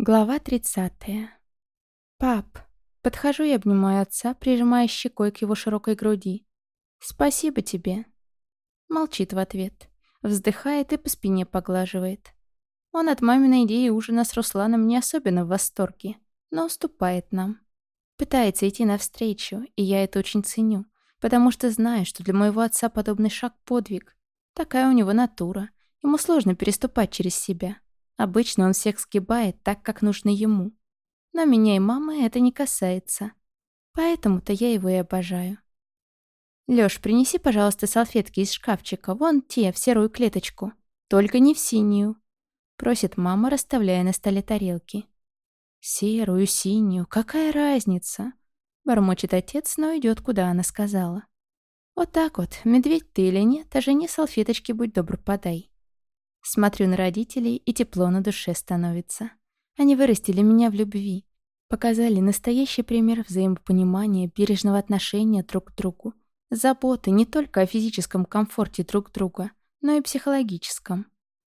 Глава 30. «Пап». Подхожу и обнимаю отца, прижимая щекой к его широкой груди. «Спасибо тебе». Молчит в ответ. Вздыхает и по спине поглаживает. Он от маминой идеи ужина с Русланом не особенно в восторге, но уступает нам. Пытается идти навстречу, и я это очень ценю, потому что знаю, что для моего отца подобный шаг — подвиг. Такая у него натура. Ему сложно переступать через себя. Обычно он всех сгибает так, как нужно ему. Но меня и мамы это не касается. Поэтому-то я его и обожаю. Лёш, принеси, пожалуйста, салфетки из шкафчика, вон те, в серую клеточку. Только не в синюю. Просит мама, расставляя на столе тарелки. Серую, синюю, какая разница? Бормочет отец, но идет, куда она сказала. Вот так вот, медведь ты или нет, а жене салфеточки будь добр подай. Смотрю на родителей, и тепло на душе становится. Они вырастили меня в любви. Показали настоящий пример взаимопонимания, бережного отношения друг к другу. Заботы не только о физическом комфорте друг друга, но и психологическом.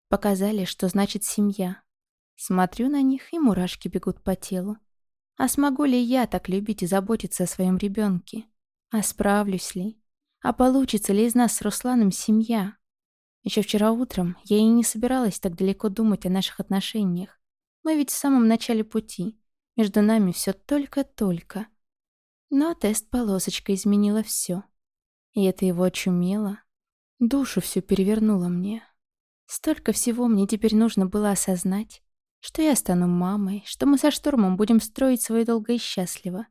Показали, что значит семья. Смотрю на них, и мурашки бегут по телу. А смогу ли я так любить и заботиться о своем ребенке? А справлюсь ли? А получится ли из нас с Русланом семья? Еще вчера утром я и не собиралась так далеко думать о наших отношениях. Мы ведь в самом начале пути. Между нами все только-только. Но тест-полосочка изменила все. И это его очумело. Душу все перевернуло мне. Столько всего мне теперь нужно было осознать, что я стану мамой, что мы со Штурмом будем строить свое долго и счастливо.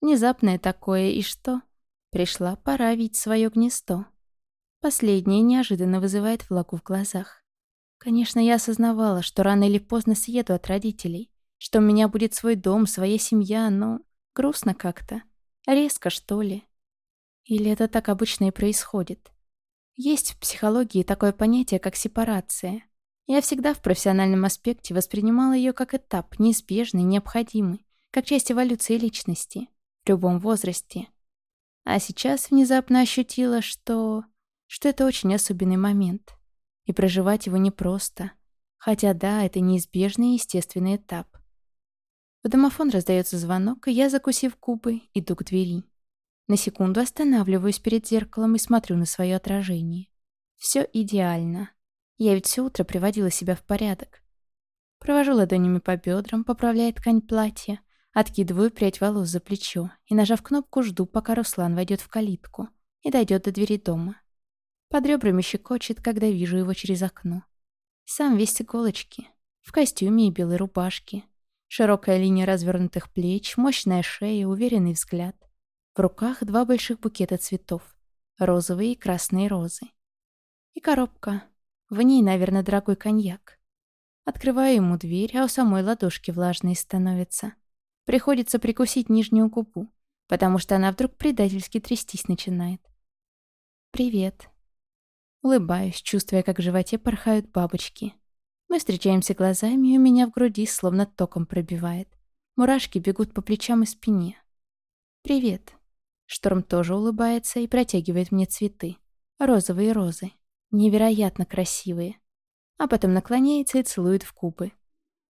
Внезапное такое, и что? Пришла пора видеть свое гнездо. Последнее неожиданно вызывает влагу в глазах. Конечно, я осознавала, что рано или поздно съеду от родителей, что у меня будет свой дом, своя семья, но грустно как-то. Резко, что ли? Или это так обычно и происходит? Есть в психологии такое понятие, как сепарация. Я всегда в профессиональном аспекте воспринимала ее как этап, неизбежный, необходимый, как часть эволюции личности, в любом возрасте. А сейчас внезапно ощутила, что что это очень особенный момент. И проживать его непросто. Хотя да, это неизбежный и естественный этап. В домофон раздается звонок, и я, закусив губы, иду к двери. На секунду останавливаюсь перед зеркалом и смотрю на свое отражение. Все идеально. Я ведь все утро приводила себя в порядок. Провожу ладонями по бедрам, поправляя ткань платья, откидываю прядь волос за плечо и, нажав кнопку, жду, пока Руслан войдет в калитку и дойдет до двери дома. Под ребрами щекочет, когда вижу его через окно. Сам весь иголочки, в костюме и белой рубашке. Широкая линия развернутых плеч, мощная шея, уверенный взгляд. В руках два больших букета цветов. Розовые и красные розы. И коробка. В ней, наверное, дорогой коньяк. Открываю ему дверь, а у самой ладошки влажные становятся. Приходится прикусить нижнюю губу, потому что она вдруг предательски трястись начинает. «Привет», Улыбаюсь, чувствуя, как в животе порхают бабочки. Мы встречаемся глазами, и у меня в груди словно током пробивает. Мурашки бегут по плечам и спине. «Привет». Шторм тоже улыбается и протягивает мне цветы. Розовые розы. Невероятно красивые. А потом наклоняется и целует в губы.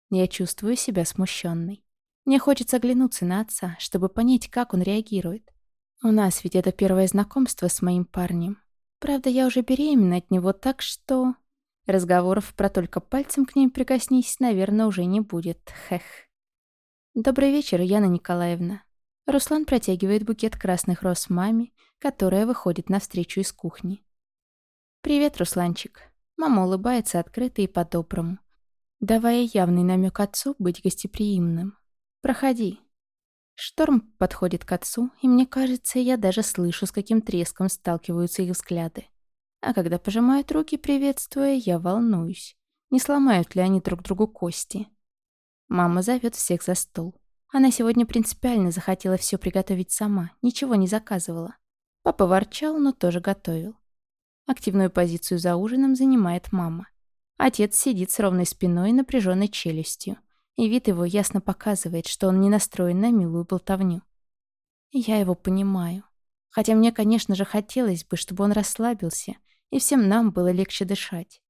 Я чувствую себя смущенной. Мне хочется оглянуться на отца, чтобы понять, как он реагирует. У нас ведь это первое знакомство с моим парнем. Правда, я уже беременна от него, так что... Разговоров про только пальцем к ней прикоснись, наверное, уже не будет. Хех. Добрый вечер, Яна Николаевна. Руслан протягивает букет красных роз маме, которая выходит навстречу из кухни. «Привет, Русланчик». Мама улыбается открыто и по-доброму, давая явный намек отцу быть гостеприимным. «Проходи». Шторм подходит к отцу, и мне кажется, я даже слышу, с каким треском сталкиваются их взгляды. А когда пожимают руки, приветствуя, я волнуюсь. Не сломают ли они друг другу кости? Мама зовет всех за стол. Она сегодня принципиально захотела все приготовить сама, ничего не заказывала. Папа ворчал, но тоже готовил. Активную позицию за ужином занимает мама. Отец сидит с ровной спиной и напряженной челюстью и вид его ясно показывает, что он не настроен на милую болтовню. Я его понимаю. Хотя мне, конечно же, хотелось бы, чтобы он расслабился, и всем нам было легче дышать.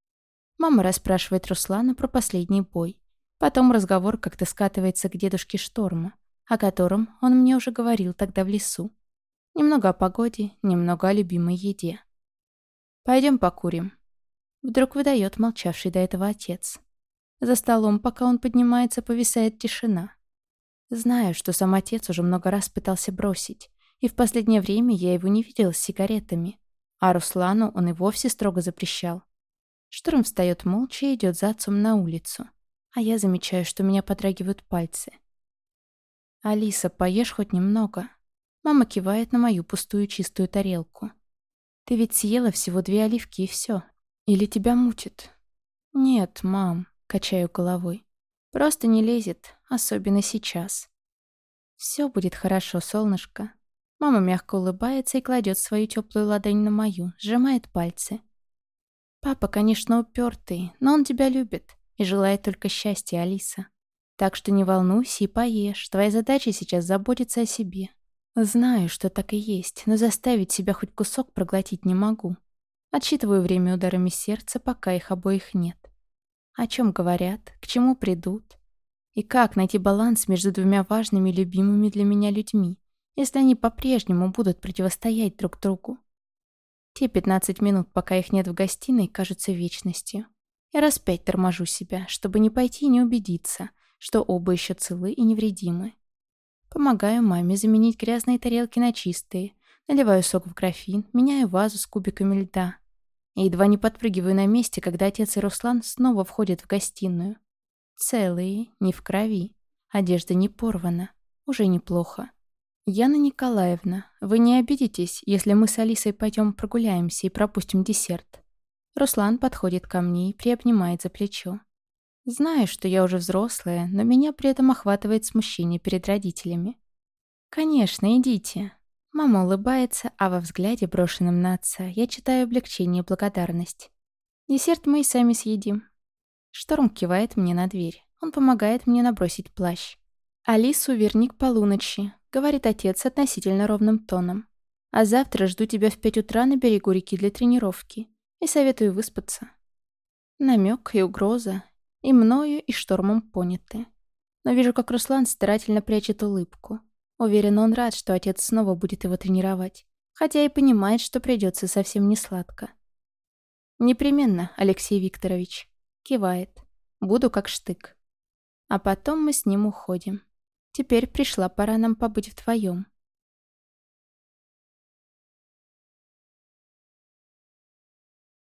Мама расспрашивает Руслана про последний бой. Потом разговор как-то скатывается к дедушке Шторму, о котором он мне уже говорил тогда в лесу. Немного о погоде, немного о любимой еде. Пойдем покурим. Вдруг выдает молчавший до этого отец. За столом, пока он поднимается, повисает тишина. Знаю, что сам отец уже много раз пытался бросить, и в последнее время я его не видела с сигаретами, а Руслану он и вовсе строго запрещал. Штурм встает молча и идет за отцом на улицу, а я замечаю, что меня подрагивают пальцы. «Алиса, поешь хоть немного?» Мама кивает на мою пустую чистую тарелку. «Ты ведь съела всего две оливки и все. Или тебя мучит?» «Нет, мам», — качаю головой. «Просто не лезет, особенно сейчас». «Все будет хорошо, солнышко». Мама мягко улыбается и кладет свою теплую ладонь на мою, сжимает пальцы. «Папа, конечно, упертый, но он тебя любит и желает только счастья, Алиса. Так что не волнуйся и поешь. Твоя задача сейчас заботиться о себе. Знаю, что так и есть, но заставить себя хоть кусок проглотить не могу. Отсчитываю время ударами сердца, пока их обоих нет. О чем говорят, к чему придут. И как найти баланс между двумя важными любимыми для меня людьми, если они по-прежнему будут противостоять друг другу. Те 15 минут, пока их нет в гостиной, кажутся вечностью. Я раз пять торможу себя, чтобы не пойти и не убедиться, что оба еще целы и невредимы. Помогаю маме заменить грязные тарелки на чистые, наливаю сок в графин, меняю вазу с кубиками льда. Едва не подпрыгиваю на месте, когда отец и Руслан снова входят в гостиную. Целые, не в крови. Одежда не порвана. Уже неплохо. «Яна Николаевна, вы не обидитесь, если мы с Алисой пойдем прогуляемся и пропустим десерт?» Руслан подходит ко мне и приобнимает за плечо. Знаю, что я уже взрослая, но меня при этом охватывает смущение перед родителями. «Конечно, идите». Мама улыбается, а во взгляде, брошенном на отца, я читаю облегчение и благодарность. «Десерт мы и сами съедим». Шторм кивает мне на дверь. Он помогает мне набросить плащ. «Алису верни к полуночи», — говорит отец относительно ровным тоном. «А завтра жду тебя в пять утра на берегу реки для тренировки. И советую выспаться». Намек и угроза, и мною, и штормом поняты. Но вижу, как Руслан старательно прячет улыбку. Уверен, он рад, что отец снова будет его тренировать. Хотя и понимает, что придется совсем не сладко. «Непременно, Алексей Викторович», — кивает. «Буду как штык». А потом мы с ним уходим. Теперь пришла пора нам побыть вдвоем.